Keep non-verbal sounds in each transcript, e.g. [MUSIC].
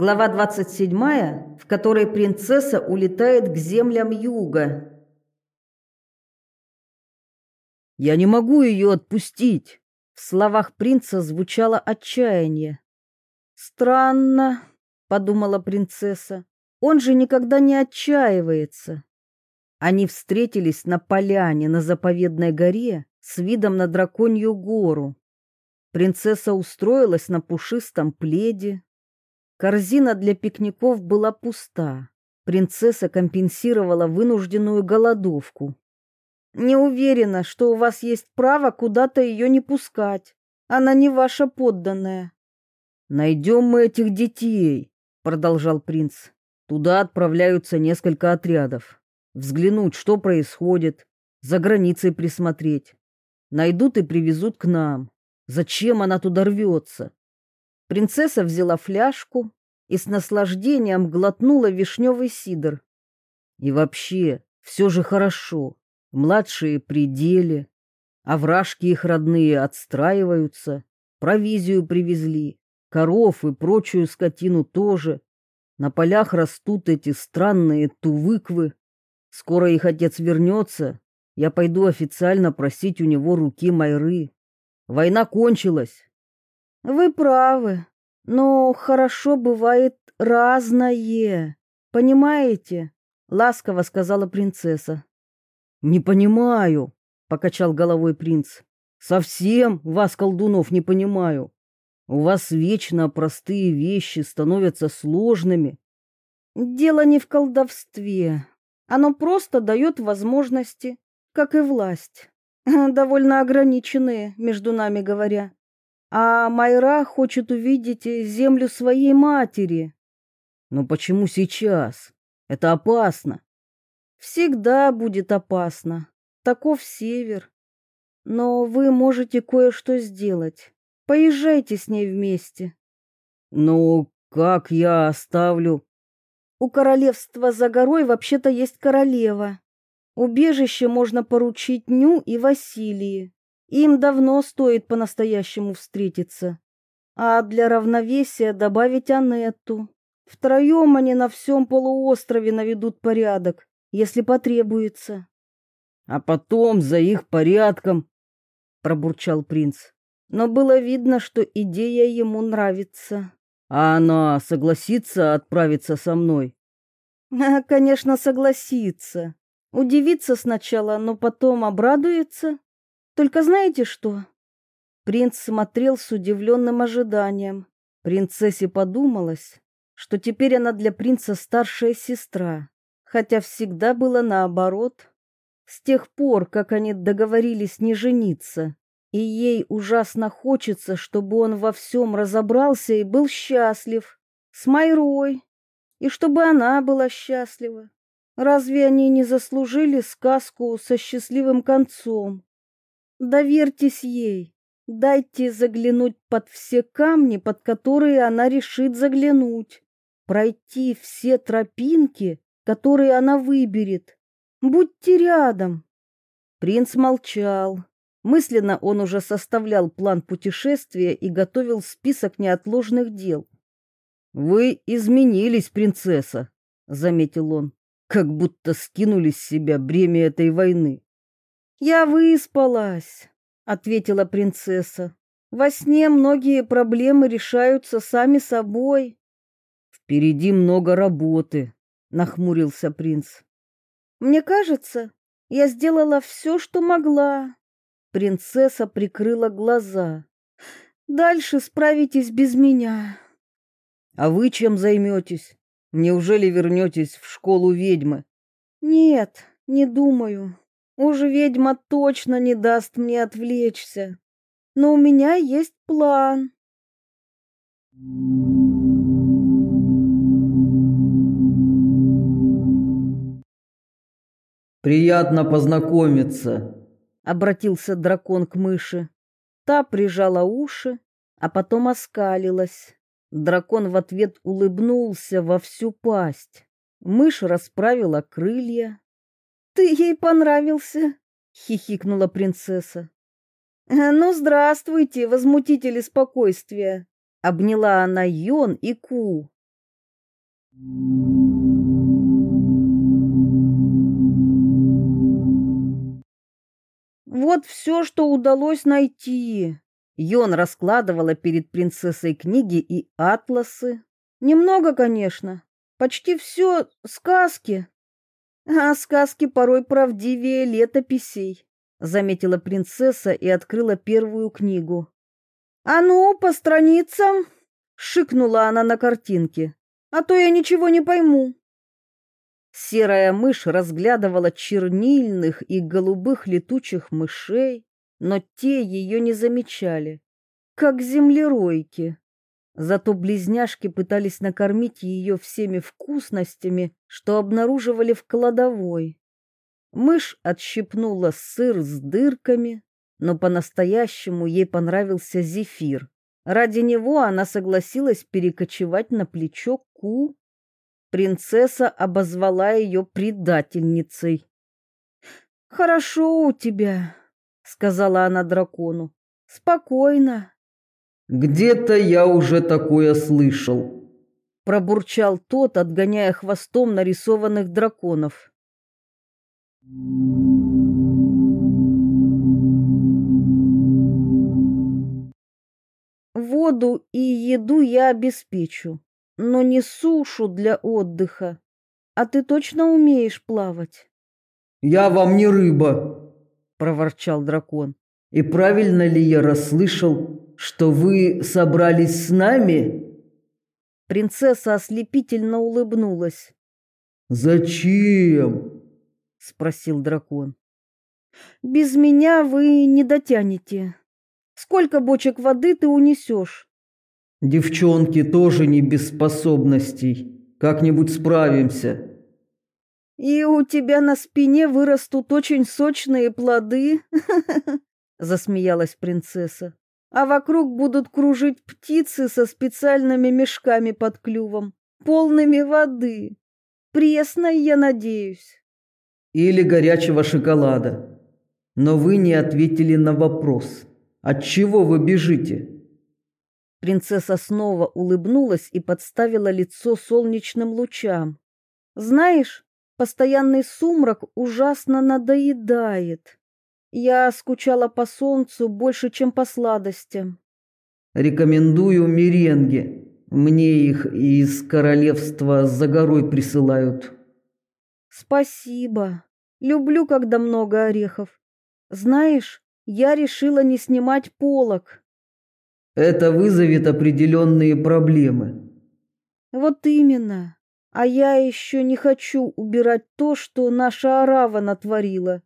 Глава 27, в которой принцесса улетает к землям юга. «Я не могу ее отпустить!» В словах принца звучало отчаяние. «Странно», — подумала принцесса, — «он же никогда не отчаивается». Они встретились на поляне на заповедной горе с видом на драконью гору. Принцесса устроилась на пушистом пледе, Корзина для пикников была пуста. Принцесса компенсировала вынужденную голодовку. Не уверена, что у вас есть право куда-то ее не пускать. Она не ваша подданная. Найдем мы этих детей, продолжал принц. Туда отправляются несколько отрядов. Взглянуть, что происходит, за границей присмотреть. Найдут и привезут к нам. Зачем она туда рвется? Принцесса взяла фляжку и с наслаждением глотнула вишневый сидр. И вообще, все же хорошо. Младшие пределе, а вражки их родные отстраиваются, провизию привезли, коров и прочую скотину тоже. На полях растут эти странные тувыквы. Скоро их отец вернется, я пойду официально просить у него руки Майры. Война кончилась, вы правы, но хорошо бывает разное. Понимаете? ласково сказала принцесса. Не понимаю, покачал головой принц. Совсем вас колдунов не понимаю. У вас вечно простые вещи становятся сложными. Дело не в колдовстве. Оно просто дает возможности, как и власть, [LAUGHS] довольно ограниченные, между нами говоря. А Майра хочет увидеть землю своей матери. Но почему сейчас? Это опасно. Всегда будет опасно. Таков север. Но вы можете кое-что сделать. Поезжайте с ней вместе. Ну, как я оставлю? У королевства за горой вообще-то есть королева. Убежище можно поручить Ню и Василии. Им давно стоит по-настоящему встретиться. А для равновесия добавить Анетту. Втроем они на всем полуострове наведут порядок, если потребуется. А потом за их порядком, пробурчал принц. Но было видно, что идея ему нравится. А она согласится отправиться со мной? [LAUGHS] Конечно, согласится. Удивится сначала, но потом обрадуется. Только знаете что? Принц смотрел с удивленным ожиданием. Принцессе подумалось, что теперь она для принца старшая сестра, хотя всегда было наоборот. С тех пор, как они договорились не жениться, и ей ужасно хочется, чтобы он во всем разобрался и был счастлив с Майрой, и чтобы она была счастлива. Разве они не заслужили сказку со счастливым концом? Доверьтесь ей. Дайте заглянуть под все камни, под которые она решит заглянуть. Пройти все тропинки, которые она выберет. Будьте рядом. Принц молчал. Мысленно он уже составлял план путешествия и готовил список неотложных дел. Вы изменились, принцесса, заметил он, как будто скинули с себя бремя этой войны. Я выспалась, ответила принцесса. Во сне многие проблемы решаются сами собой. Впереди много работы, нахмурился принц. Мне кажется, я сделала все, что могла. Принцесса прикрыла глаза. Дальше справитесь без меня. А вы чем займетесь? Неужели вернетесь в школу ведьмы? Нет, не думаю. Уж ведьма точно не даст мне отвлечься. Но у меня есть план. Приятно познакомиться, обратился дракон к мыши. Та прижала уши, а потом оскалилась. Дракон в ответ улыбнулся во всю пасть. Мышь расправила крылья, ты ей понравился, хихикнула принцесса. Ну, здравствуйте, возмутители спокойствия, обняла она Йон и Ку. Вот все, что удалось найти. Йон раскладывала перед принцессой книги и атласы. Немного, конечно. Почти все сказки. А сказки порой правдивее летописей, заметила принцесса и открыла первую книгу. А ну, по страницам, шикнула она на картинке. А то я ничего не пойму. Серая мышь разглядывала чернильных и голубых летучих мышей, но те ее не замечали, как землеройки. Зато близняшки пытались накормить ее всеми вкусностями, что обнаруживали в кладовой. Мышь отщипнула сыр с дырками, но по-настоящему ей понравился зефир. Ради него она согласилась перекочевать на плечо Ку. Принцесса обозвала ее предательницей. «Хорошо у тебя», — сказала она дракону. «Спокойно». «Где-то я уже такое слышал», — пробурчал тот, отгоняя хвостом нарисованных драконов. Воду и еду я обеспечу, но не сушу для отдыха. А ты точно умеешь плавать? Я вам не рыба, проворчал дракон. И правильно ли я расслышал, что вы собрались с нами? Принцесса ослепительно улыбнулась. Зачем? спросил дракон. Без меня вы не дотянете. Сколько бочек воды ты унесешь? Девчонки тоже не без способностей. Как-нибудь справимся. И у тебя на спине вырастут очень сочные плоды, [LAUGHS] засмеялась принцесса. А вокруг будут кружить птицы со специальными мешками под клювом, полными воды. Пресной, я надеюсь. Или горячего шоколада. Но вы не ответили на вопрос. От чего вы бежите? Принцесса снова улыбнулась и подставила лицо солнечным лучам. Знаешь, постоянный сумрак ужасно надоедает. Я скучала по солнцу больше, чем по сладостям. Рекомендую меренги. Мне их из королевства за горой присылают. Спасибо. Люблю, когда много орехов. Знаешь, я решила не снимать полог. Это вызовет определенные проблемы. Вот именно. А я еще не хочу убирать то, что наша арава натворила.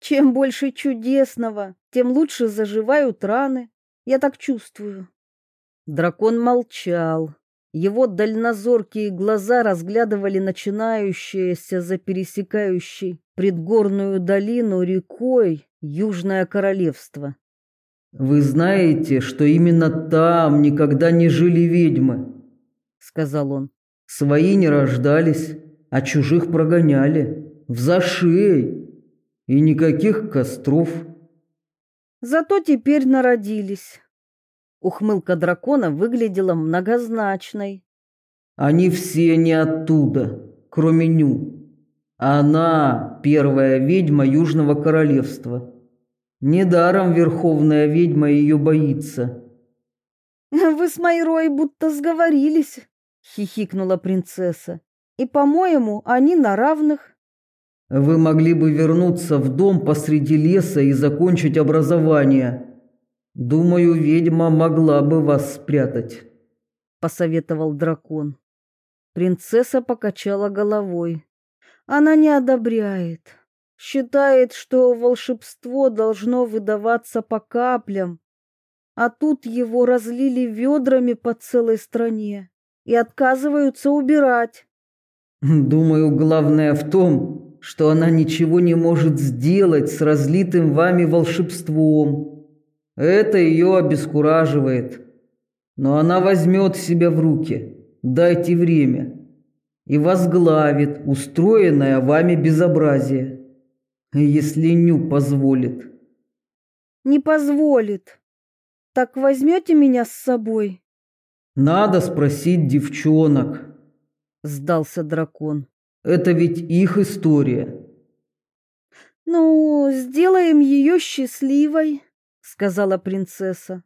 Чем больше чудесного, тем лучше заживают раны. Я так чувствую. Дракон молчал. Его дальнозоркие глаза разглядывали начинающееся за пересекающей предгорную долину рекой Южное королевство. Вы знаете, что именно там никогда не жили ведьмы, сказал он. Свои не рождались, а чужих прогоняли в зашей. И никаких костров. Зато теперь народились. Ухмылка дракона выглядела многозначной. Они все не оттуда, кроме Ню. Она первая ведьма Южного королевства. Недаром верховная ведьма ее боится. Вы с Майрой будто сговорились, хихикнула принцесса. И, по-моему, они на равных. Вы могли бы вернуться в дом посреди леса и закончить образование. Думаю, ведьма могла бы вас спрятать, посоветовал дракон. Принцесса покачала головой. Она не одобряет. Считает, что волшебство должно выдаваться по каплям. А тут его разлили ведрами по целой стране и отказываются убирать. Думаю, главное в том, что она ничего не может сделать с разлитым вами волшебством. Это ее обескураживает. Но она возьмет себя в руки. Дайте время и возглавит устроенное вами безобразие, если Ню позволит. Не позволит. Так возьмете меня с собой? Надо спросить девчонок. сдался дракон. Это ведь их история. Ну, сделаем ее счастливой, сказала принцесса.